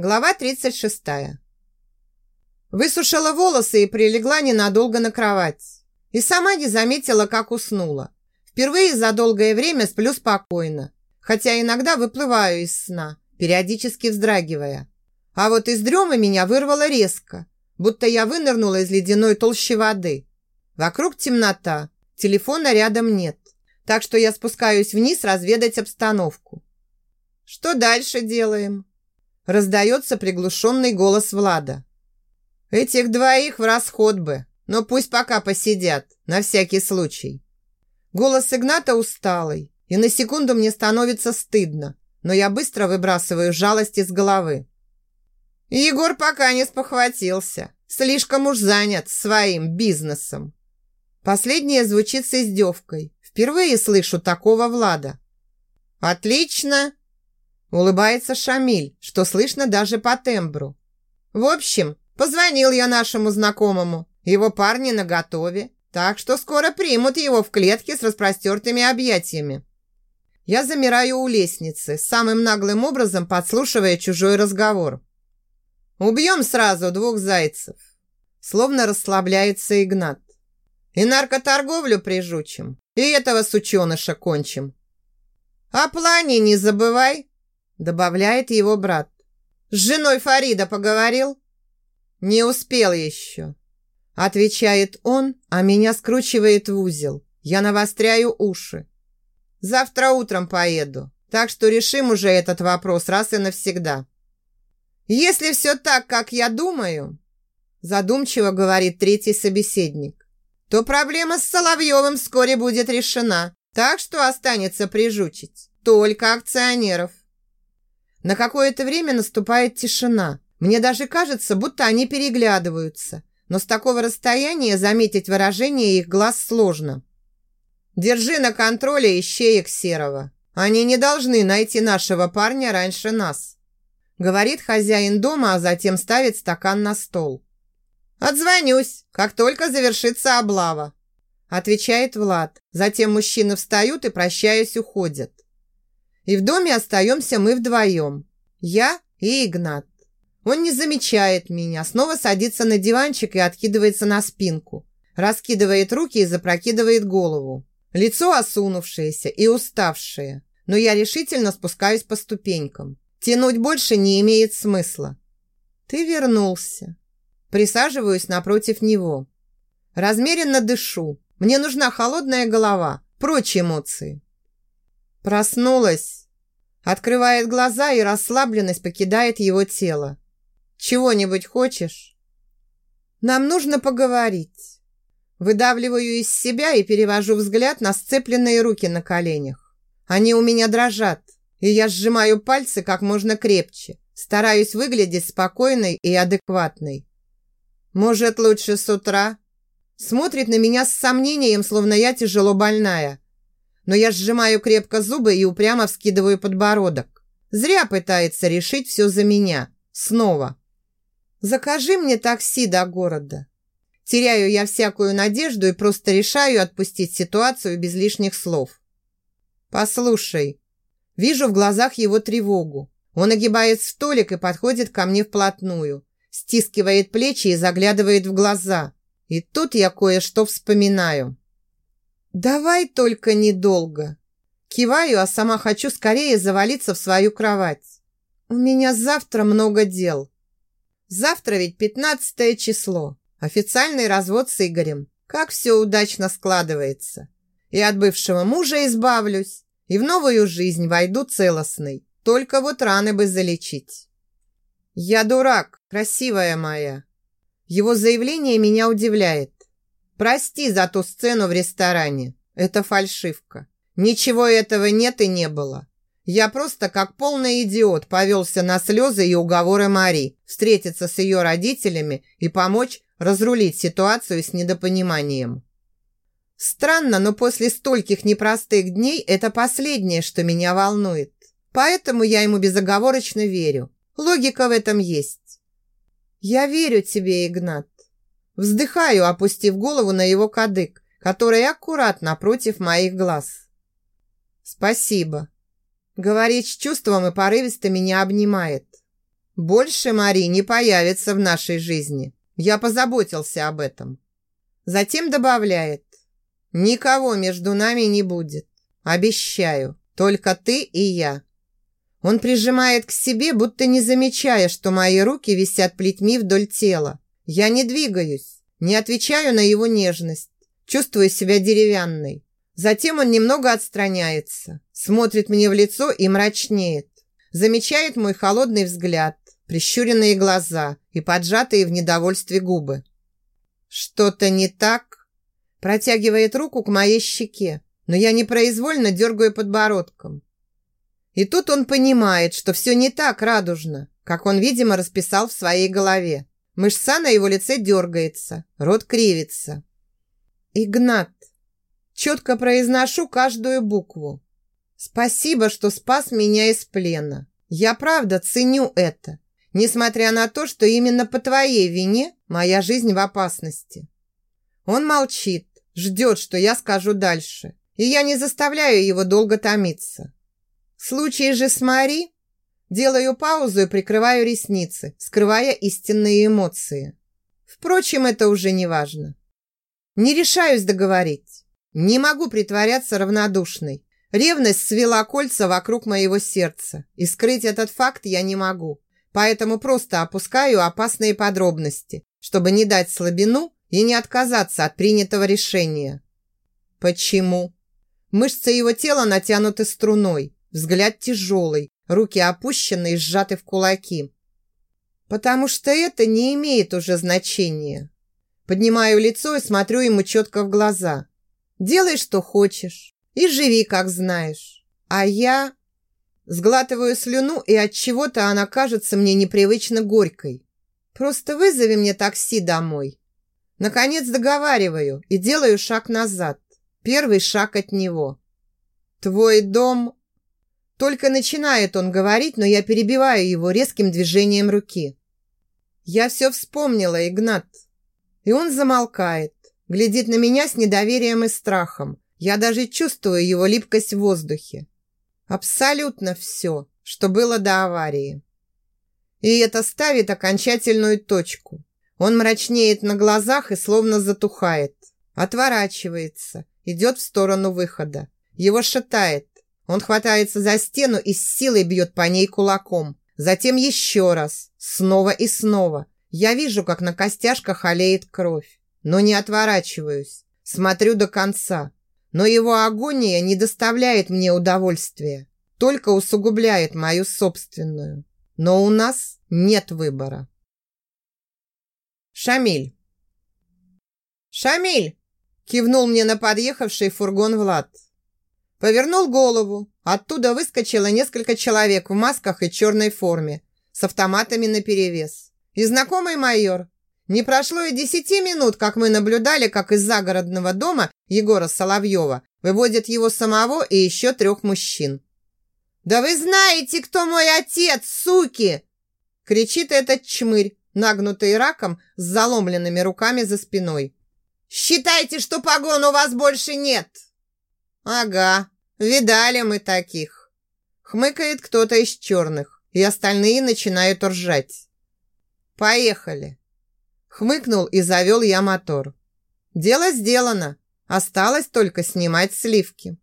Глава 36. Высушила волосы и прилегла ненадолго на кровать. И сама не заметила, как уснула. Впервые за долгое время сплю спокойно, хотя иногда выплываю из сна, периодически вздрагивая. А вот из дремы меня вырвало резко, будто я вынырнула из ледяной толщи воды. Вокруг темнота, телефона рядом нет, так что я спускаюсь вниз разведать обстановку. «Что дальше делаем?» Раздается приглушенный голос Влада. «Этих двоих в расход бы, но пусть пока посидят, на всякий случай». Голос Игната усталый, и на секунду мне становится стыдно, но я быстро выбрасываю жалость из головы. Егор пока не спохватился, слишком уж занят своим бизнесом. Последнее звучит с издевкой. Впервые слышу такого Влада. «Отлично!» Улыбается Шамиль, что слышно даже по тембру. В общем, позвонил я нашему знакомому. Его парни наготове, так что скоро примут его в клетке с распростертыми объятиями. Я замираю у лестницы, самым наглым образом подслушивая чужой разговор. «Убьем сразу двух зайцев!» Словно расслабляется Игнат. «И наркоторговлю прижучим, и этого сученыша кончим. О плане не забывай!» Добавляет его брат. С женой Фарида поговорил? Не успел еще. Отвечает он, а меня скручивает в узел. Я навостряю уши. Завтра утром поеду, так что решим уже этот вопрос раз и навсегда. Если все так, как я думаю, задумчиво говорит третий собеседник, то проблема с Соловьевым вскоре будет решена, так что останется прижучить только акционеров. На какое-то время наступает тишина. Мне даже кажется, будто они переглядываются. Но с такого расстояния заметить выражение их глаз сложно. «Держи на контроле ищеек Серого. Они не должны найти нашего парня раньше нас», говорит хозяин дома, а затем ставит стакан на стол. «Отзвонюсь, как только завершится облава», отвечает Влад. Затем мужчины встают и, прощаясь, уходят. И в доме остаемся мы вдвоем. Я и Игнат. Он не замечает меня, снова садится на диванчик и откидывается на спинку. Раскидывает руки и запрокидывает голову. Лицо осунувшееся и уставшее. Но я решительно спускаюсь по ступенькам. Тянуть больше не имеет смысла. Ты вернулся. Присаживаюсь напротив него. Размеренно дышу. Мне нужна холодная голова, прочь эмоции. Проснулась. Открывает глаза, и расслабленность покидает его тело. «Чего-нибудь хочешь?» «Нам нужно поговорить». Выдавливаю из себя и перевожу взгляд на сцепленные руки на коленях. Они у меня дрожат, и я сжимаю пальцы как можно крепче, стараюсь выглядеть спокойной и адекватной. «Может, лучше с утра?» Смотрит на меня с сомнением, словно я тяжело больная но я сжимаю крепко зубы и упрямо вскидываю подбородок. Зря пытается решить все за меня. Снова. Закажи мне такси до города. Теряю я всякую надежду и просто решаю отпустить ситуацию без лишних слов. Послушай. Вижу в глазах его тревогу. Он огибает столик и подходит ко мне вплотную. Стискивает плечи и заглядывает в глаза. И тут я кое-что вспоминаю. «Давай только недолго». Киваю, а сама хочу скорее завалиться в свою кровать. У меня завтра много дел. Завтра ведь пятнадцатое число. Официальный развод с Игорем. Как все удачно складывается. И от бывшего мужа избавлюсь, и в новую жизнь войду целостной. Только вот раны бы залечить. Я дурак, красивая моя. Его заявление меня удивляет. Прости за ту сцену в ресторане. Это фальшивка. Ничего этого нет и не было. Я просто как полный идиот повелся на слезы и уговоры Мари встретиться с ее родителями и помочь разрулить ситуацию с недопониманием. Странно, но после стольких непростых дней это последнее, что меня волнует. Поэтому я ему безоговорочно верю. Логика в этом есть. Я верю тебе, Игнат. Вздыхаю, опустив голову на его кадык, который аккуратно напротив моих глаз. «Спасибо», — говорит с чувством и порывисто меня обнимает. Больше Мари не появится в нашей жизни. Я позаботился об этом. Затем добавляет. Никого между нами не будет. Обещаю. Только ты и я. Он прижимает к себе, будто не замечая, что мои руки висят плетьми вдоль тела. Я не двигаюсь, не отвечаю на его нежность. Чувствую себя деревянной. Затем он немного отстраняется, смотрит мне в лицо и мрачнеет. Замечает мой холодный взгляд, прищуренные глаза и поджатые в недовольстве губы. «Что-то не так?» Протягивает руку к моей щеке, но я непроизвольно дергаю подбородком. И тут он понимает, что все не так радужно, как он, видимо, расписал в своей голове. Мышца на его лице дергается, рот кривится. «Игнат!» Четко произношу каждую букву. Спасибо, что спас меня из плена. Я правда ценю это, несмотря на то, что именно по твоей вине моя жизнь в опасности. Он молчит, ждет, что я скажу дальше, и я не заставляю его долго томиться. В случае же с Мари делаю паузу и прикрываю ресницы, скрывая истинные эмоции. Впрочем, это уже не важно. Не решаюсь договорить. Не могу притворяться равнодушной. Ревность свела кольца вокруг моего сердца, и скрыть этот факт я не могу. Поэтому просто опускаю опасные подробности, чтобы не дать слабину и не отказаться от принятого решения. Почему? Мышцы его тела натянуты струной, взгляд тяжелый, руки опущены и сжаты в кулаки. Потому что это не имеет уже значения. Поднимаю лицо и смотрю ему четко в глаза. Делай, что хочешь, и живи, как знаешь. А я сглатываю слюну, и от чего-то она кажется мне непривычно горькой. Просто вызови мне такси домой. Наконец договариваю и делаю шаг назад. Первый шаг от него. Твой дом... Только начинает он говорить, но я перебиваю его резким движением руки. Я все вспомнила, Игнат. И он замолкает, Глядит на меня с недоверием и страхом. Я даже чувствую его липкость в воздухе. Абсолютно все, что было до аварии. И это ставит окончательную точку. Он мрачнеет на глазах и словно затухает. Отворачивается, идет в сторону выхода. Его шатает. Он хватается за стену и с силой бьет по ней кулаком. Затем еще раз, снова и снова. Я вижу, как на костяшках олеет кровь но не отворачиваюсь. Смотрю до конца. Но его агония не доставляет мне удовольствия, только усугубляет мою собственную. Но у нас нет выбора. Шамиль. Шамиль! Кивнул мне на подъехавший фургон Влад. Повернул голову. Оттуда выскочило несколько человек в масках и черной форме, с автоматами наперевес. И знакомый майор, не прошло и десяти минут, как мы наблюдали, как из загородного дома Егора Соловьева выводят его самого и еще трех мужчин. «Да вы знаете, кто мой отец, суки!» кричит этот чмырь, нагнутый раком с заломленными руками за спиной. «Считайте, что погон у вас больше нет!» «Ага, видали мы таких!» Хмыкает кто-то из черных, и остальные начинают ржать. «Поехали!» Хмыкнул и завел я мотор. Дело сделано. Осталось только снимать сливки.